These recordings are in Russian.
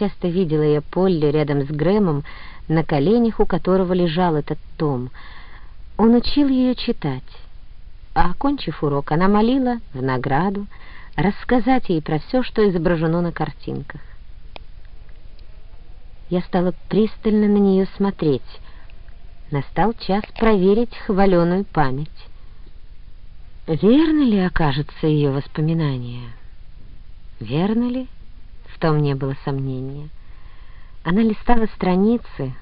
часто видела я Полли рядом с Грэмом, на коленях у которого лежал этот том. Он учил ее читать, а, окончив урок, она молила в награду рассказать ей про все, что изображено на картинках. Я стала пристально на нее смотреть. Настал час проверить хваленую память. Верно ли окажется ее воспоминание? Верно ли? Том не было сомнения. Она листала страницы,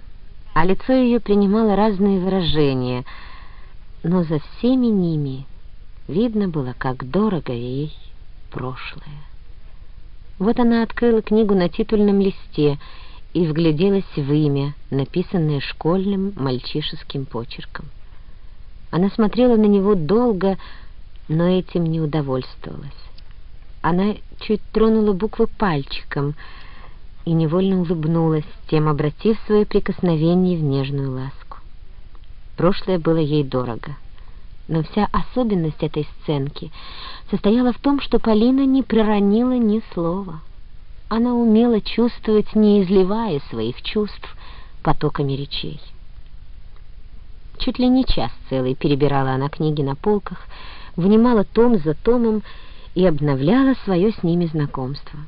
а лицо ее принимало разные выражения, но за всеми ними видно было, как дорого ей прошлое. Вот она открыла книгу на титульном листе и вгляделась в имя, написанное школьным мальчишеским почерком. Она смотрела на него долго, но этим не удовольствовалась. Она чуть тронула буквы пальчиком и невольно улыбнулась, тем обратив свое прикосновение в нежную ласку. Прошлое было ей дорого, но вся особенность этой сценки состояла в том, что Полина не проронила ни слова. Она умела чувствовать, не изливая своих чувств потоками речей. Чуть ли не час целый перебирала она книги на полках, внимала том за томом и обновляла свое с ними знакомство.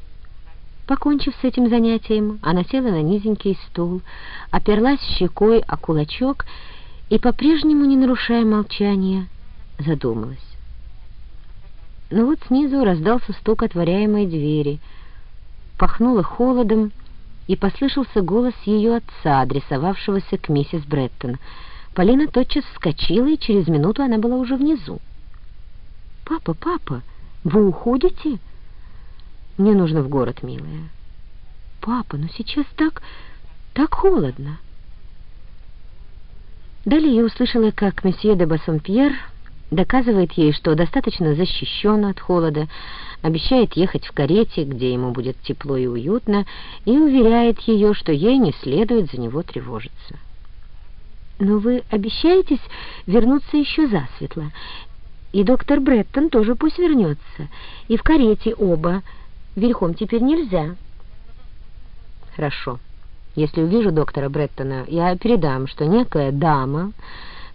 Покончив с этим занятием, она села на низенький стул, оперлась щекой о кулачок и, по-прежнему не нарушая молчания, задумалась. Но вот снизу раздался стук отворяемой двери, пахнуло холодом, и послышался голос ее отца, адресовавшегося к миссис Бреттон. Полина тотчас вскочила, и через минуту она была уже внизу. «Папа, папа, вы уходите?» «Мне нужно в город, милая». «Папа, но сейчас так... так холодно». Далее я услышала, как месье де Бассомпьер доказывает ей, что достаточно защищен от холода, обещает ехать в карете, где ему будет тепло и уютно, и уверяет ее, что ей не следует за него тревожиться. «Но вы обещаетесь вернуться еще засветло, и доктор Бреттон тоже пусть вернется. И в карете оба. Верхом теперь нельзя. Хорошо. Если увижу доктора Бреттона, я передам, что некая дама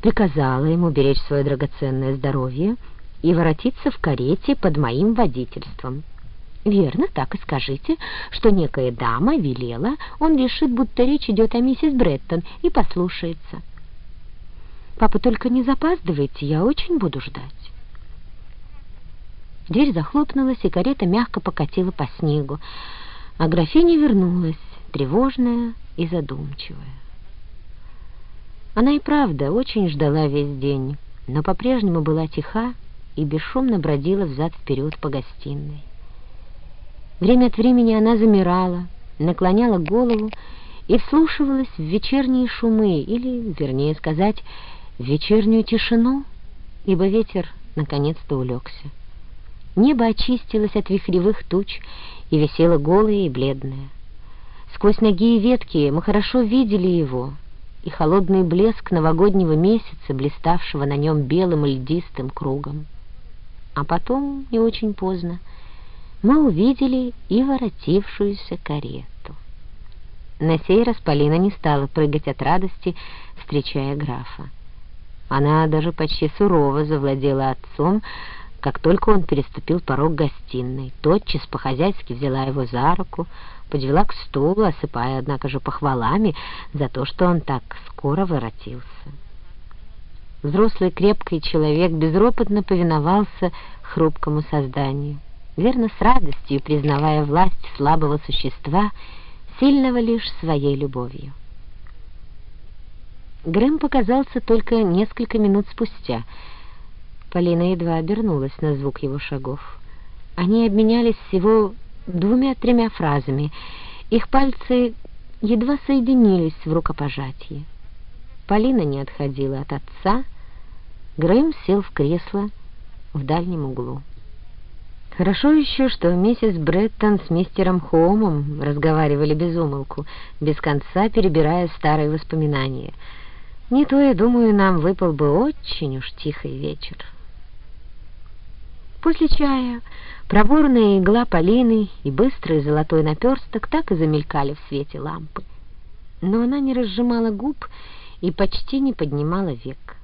приказала ему беречь свое драгоценное здоровье и воротиться в карете под моим водительством. Верно, так и скажите, что некая дама велела, он решит, будто речь идет о миссис Бреттон, и послушается. Папа, только не запаздывайте, я очень буду ждать. Дверь захлопнулась, и карета мягко покатила по снегу, а графиня вернулась, тревожная и задумчивая. Она и правда очень ждала весь день, но по-прежнему была тиха и бесшумно бродила взад-вперед по гостиной. Время от времени она замирала, наклоняла голову и вслушивалась в вечерние шумы, или, вернее сказать, вечернюю тишину, ибо ветер наконец-то улегся. Небо очистилось от вихревых туч и висело голое и бледное. Сквозь ноги и ветки мы хорошо видели его, и холодный блеск новогоднего месяца, блиставшего на нем белым льдистым кругом. А потом, не очень поздно, мы увидели и воротившуюся карету. На сей раз Полина не стала прыгать от радости, встречая графа. Она даже почти сурово завладела отцом, как только он переступил порог гостиной, тотчас по-хозяйски взяла его за руку, подвела к стулу, осыпая, однако же, похвалами за то, что он так скоро воротился. Взрослый крепкий человек безропотно повиновался хрупкому созданию, верно с радостью признавая власть слабого существа, сильного лишь своей любовью. Грэм показался только несколько минут спустя — Полина едва обернулась на звук его шагов. Они обменялись всего двумя-тремя фразами. Их пальцы едва соединились в рукопожатии. Полина не отходила от отца. Грэм сел в кресло в дальнем углу. Хорошо еще, что миссис Бреттон с мистером Хоумом разговаривали без умолку, без конца перебирая старые воспоминания. Не то, я думаю, нам выпал бы очень уж тихий вечер. После чая проворная игла Полины и быстрый золотой наперсток так и замелькали в свете лампы. Но она не разжимала губ и почти не поднимала век.